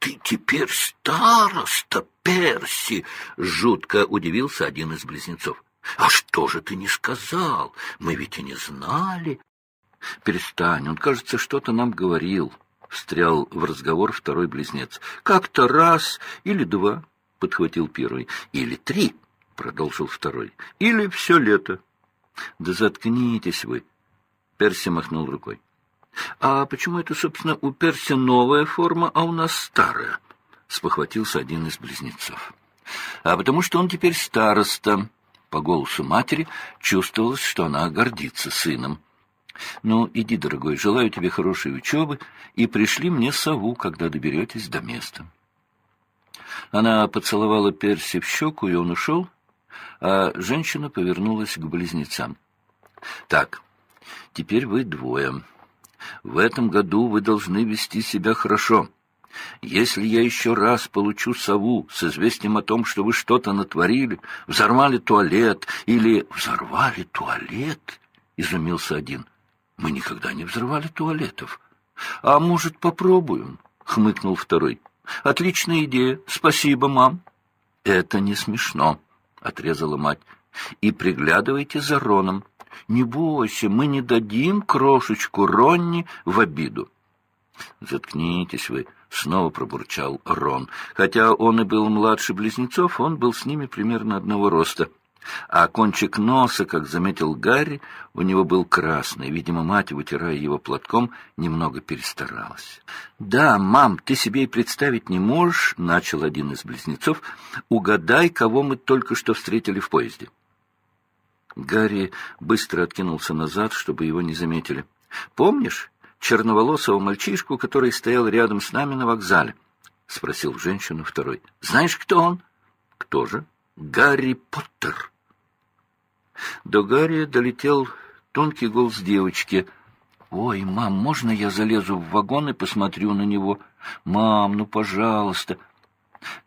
ты теперь староста, Перси!» — жутко удивился один из близнецов. «А что же ты не сказал? Мы ведь и не знали». «Перестань, он, кажется, что-то нам говорил», — встрял в разговор второй близнец. «Как-то раз или два», — подхватил первый, — «или три», — продолжил второй, — «или все лето». «Да заткнитесь вы!» Перси махнул рукой. «А почему это, собственно, у Перси новая форма, а у нас старая?» — спохватился один из близнецов. «А потому что он теперь староста». По голосу матери чувствовалось, что она гордится сыном. «Ну, иди, дорогой, желаю тебе хорошей учебы, и пришли мне сову, когда доберетесь до места». Она поцеловала Перси в щеку, и он ушел, а женщина повернулась к близнецам. «Так, теперь вы двое. В этом году вы должны вести себя хорошо. Если я еще раз получу сову с известием о том, что вы что-то натворили, взорвали туалет или... Взорвали туалет? Изумился один. Мы никогда не взрывали туалетов. А может, попробуем? Хмыкнул второй. Отличная идея. Спасибо, мам. Это не смешно, отрезала мать. И приглядывайте за Роном. Не бойся, мы не дадим крошечку Ронни в обиду. Заткнитесь вы, снова пробурчал Рон. Хотя он и был младше близнецов, он был с ними примерно одного роста. А кончик носа, как заметил Гарри, у него был красный. Видимо, мать, вытирая его платком, немного перестаралась. «Да, мам, ты себе и представить не можешь», — начал один из близнецов. «Угадай, кого мы только что встретили в поезде». Гарри быстро откинулся назад, чтобы его не заметили. «Помнишь черноволосого мальчишку, который стоял рядом с нами на вокзале?» — спросил женщину второй. «Знаешь, кто он?» «Кто же?» «Гарри Поттер». До Гарри долетел тонкий голос девочки. «Ой, мам, можно я залезу в вагон и посмотрю на него?» «Мам, ну, пожалуйста».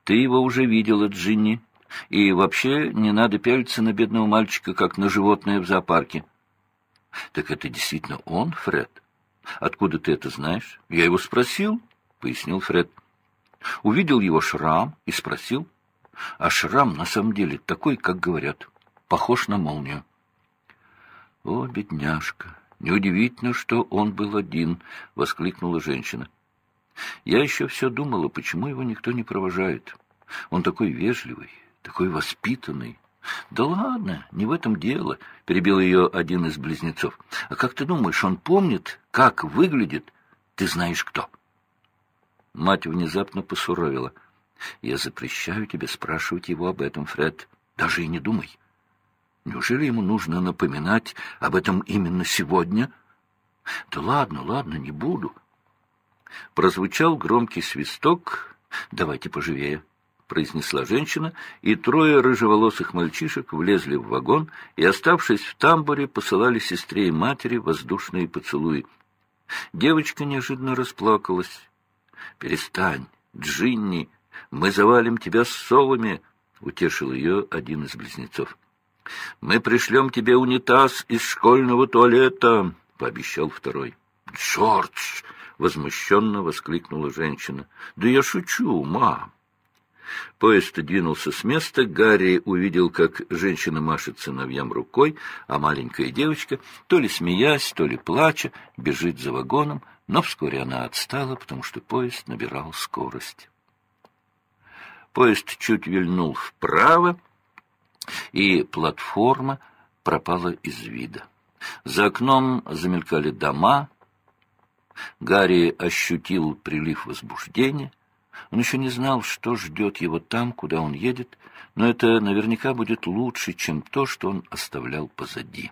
«Ты его уже видела, Джинни», и вообще не надо пялиться на бедного мальчика, как на животное в зоопарке. — Так это действительно он, Фред? Откуда ты это знаешь? — Я его спросил, — пояснил Фред. Увидел его шрам и спросил. А шрам на самом деле такой, как говорят, похож на молнию. — О, бедняжка! Неудивительно, что он был один, — воскликнула женщина. Я еще все думала, почему его никто не провожает. Он такой вежливый, такой воспитанный. Да ладно, не в этом дело, перебил ее один из близнецов. А как ты думаешь, он помнит, как выглядит? Ты знаешь кто? Мать внезапно посуровила. Я запрещаю тебе спрашивать его об этом, Фред. Даже и не думай. Неужели ему нужно напоминать об этом именно сегодня? Да ладно, ладно, не буду. Прозвучал громкий свисток. Давайте поживее произнесла женщина, и трое рыжеволосых мальчишек влезли в вагон и, оставшись в тамбуре, посылали сестре и матери воздушные поцелуи. Девочка неожиданно расплакалась. «Перестань, Джинни, мы завалим тебя совами!» — утешил ее один из близнецов. «Мы пришлем тебе унитаз из школьного туалета!» — пообещал второй. «Джордж!» — возмущенно воскликнула женщина. «Да я шучу, мам!» Поезд двинулся с места, Гарри увидел, как женщина машет сыновьям рукой, а маленькая девочка, то ли смеясь, то ли плача, бежит за вагоном, но вскоре она отстала, потому что поезд набирал скорость. Поезд чуть вильнул вправо, и платформа пропала из вида. За окном замелькали дома. Гарри ощутил прилив возбуждения — он еще не знал, что ждет его там, куда он едет, но это наверняка будет лучше, чем то, что он оставлял позади.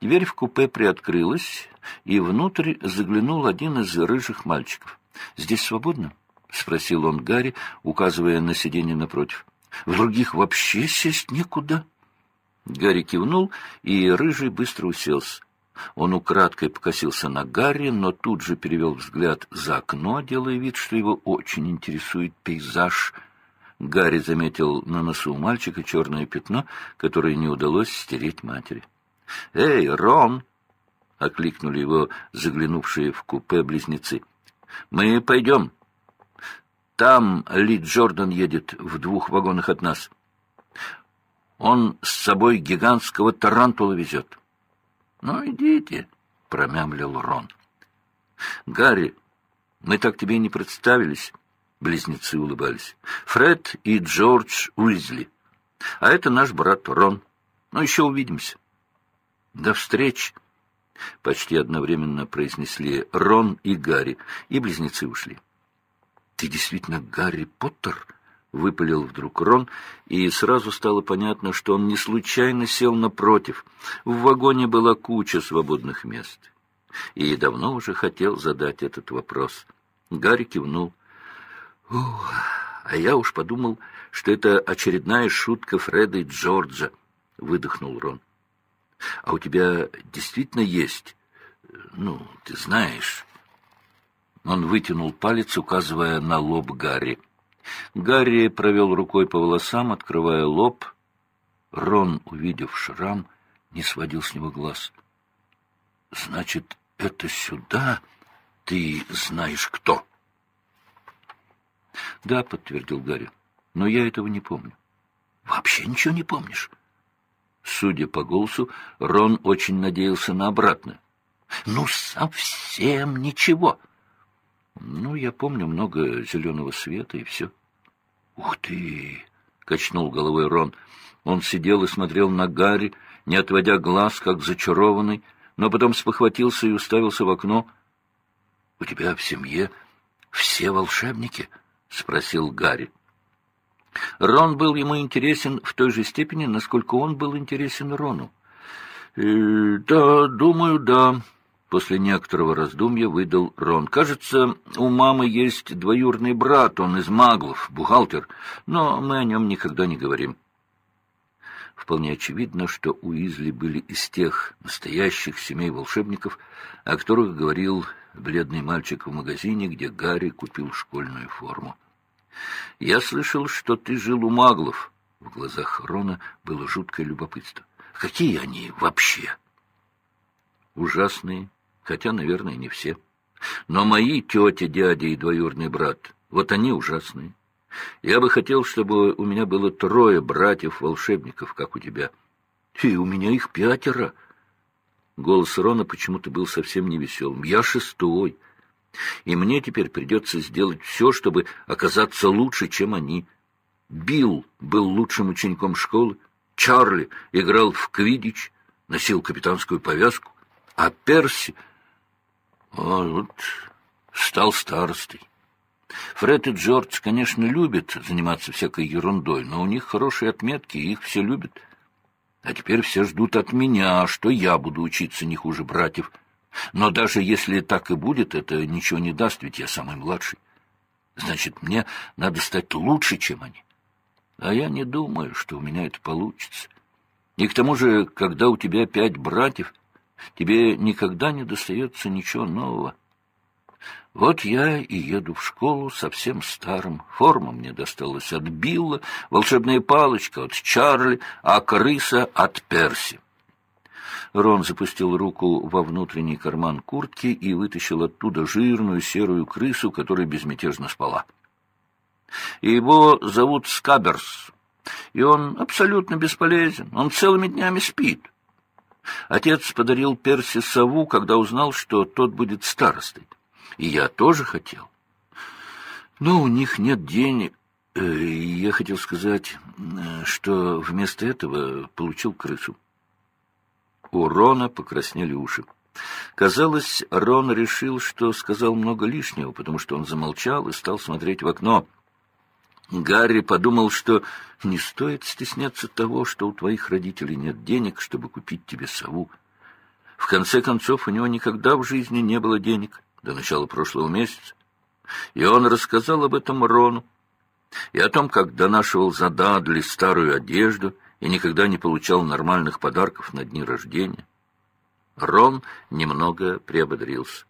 Дверь в купе приоткрылась, и внутрь заглянул один из рыжих мальчиков. «Здесь свободно?» — спросил он Гарри, указывая на сиденье напротив. «В других вообще сесть некуда». Гарри кивнул, и рыжий быстро уселся. Он украдкой покосился на Гарри, но тут же перевел взгляд за окно, делая вид, что его очень интересует пейзаж. Гарри заметил на носу у мальчика черное пятно, которое не удалось стереть матери. «Эй, Рон!» — окликнули его заглянувшие в купе близнецы. «Мы пойдем». Там Ли Джордан едет в двух вагонах от нас. Он с собой гигантского тарантула везет. — Ну, идите, — промямлил Рон. — Гарри, мы так тебе и не представились. Близнецы улыбались. Фред и Джордж Уизли. А это наш брат Рон. Ну, еще увидимся. До встречи. Почти одновременно произнесли Рон и Гарри, и близнецы ушли. «Ты действительно Гарри Поттер?» — выпалил вдруг Рон, и сразу стало понятно, что он не случайно сел напротив. В вагоне была куча свободных мест. И давно уже хотел задать этот вопрос. Гарри кивнул. «Ух, а я уж подумал, что это очередная шутка Фреда и Джорджа», — выдохнул Рон. «А у тебя действительно есть, ну, ты знаешь...» Он вытянул палец, указывая на лоб Гарри. Гарри провел рукой по волосам, открывая лоб. Рон, увидев шрам, не сводил с него глаз. — Значит, это сюда ты знаешь кто? — Да, — подтвердил Гарри, — но я этого не помню. — Вообще ничего не помнишь? Судя по голосу, Рон очень надеялся на обратное. — Ну, совсем ничего. — ну, я помню много зеленого света и все. Ух ты! качнул головой Рон. Он сидел и смотрел на Гарри, не отводя глаз, как зачарованный, но потом спохватился и уставился в окно. — У тебя в семье все волшебники? — спросил Гарри. Рон был ему интересен в той же степени, насколько он был интересен Рону. «Э, — Да, думаю, да, После некоторого раздумья выдал Рон. «Кажется, у мамы есть двоюродный брат, он из маглов, бухгалтер, но мы о нем никогда не говорим». Вполне очевидно, что у Изли были из тех настоящих семей волшебников, о которых говорил бледный мальчик в магазине, где Гарри купил школьную форму. «Я слышал, что ты жил у маглов». В глазах Рона было жуткое любопытство. «Какие они вообще?» «Ужасные хотя, наверное, не все. Но мои тетя, дядя и двоюродный брат, вот они ужасные. Я бы хотел, чтобы у меня было трое братьев-волшебников, как у тебя. И у меня их пятеро. Голос Рона почему-то был совсем невеселым. Я шестой. И мне теперь придется сделать все, чтобы оказаться лучше, чем они. Билл был лучшим учеником школы. Чарли играл в квидич, носил капитанскую повязку. А Перси он вот стал старостой. Фред и Джордж, конечно, любят заниматься всякой ерундой, но у них хорошие отметки, и их все любят. А теперь все ждут от меня, что я буду учиться не хуже братьев. Но даже если так и будет, это ничего не даст, ведь я самый младший. Значит, мне надо стать лучше, чем они. А я не думаю, что у меня это получится. И к тому же, когда у тебя пять братьев, Тебе никогда не достается ничего нового. Вот я и еду в школу совсем старым. Форма мне досталась от Билла, волшебная палочка от Чарли, а крыса от Перси. Рон запустил руку во внутренний карман куртки и вытащил оттуда жирную серую крысу, которая безмятежно спала. Его зовут Скаберс, и он абсолютно бесполезен. Он целыми днями спит. Отец подарил Перси сову, когда узнал, что тот будет старостой. И я тоже хотел. Но у них нет денег. Э, я хотел сказать, э, что вместо этого получил крысу. У Рона покраснели уши. Казалось, Рон решил, что сказал много лишнего, потому что он замолчал и стал смотреть в окно — Гарри подумал, что не стоит стесняться того, что у твоих родителей нет денег, чтобы купить тебе сову. В конце концов, у него никогда в жизни не было денег до начала прошлого месяца. И он рассказал об этом Рону, и о том, как донашивал за Дадли старую одежду и никогда не получал нормальных подарков на дни рождения. Рон немного приободрился.